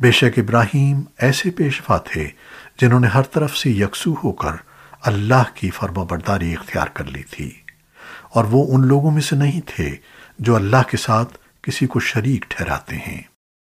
بے شک ابراہیم ایسے پیشوا تھے جنہوں نے ہر طرف سے یکسو ہو کر اللہ کی فرما برداری اختیار کر لی تھی۔ اور وہ ان لوگوں میں سے نہیں تھے جو اللہ کے ساتھ کسی کو شریک ٹھہراتے ہیں۔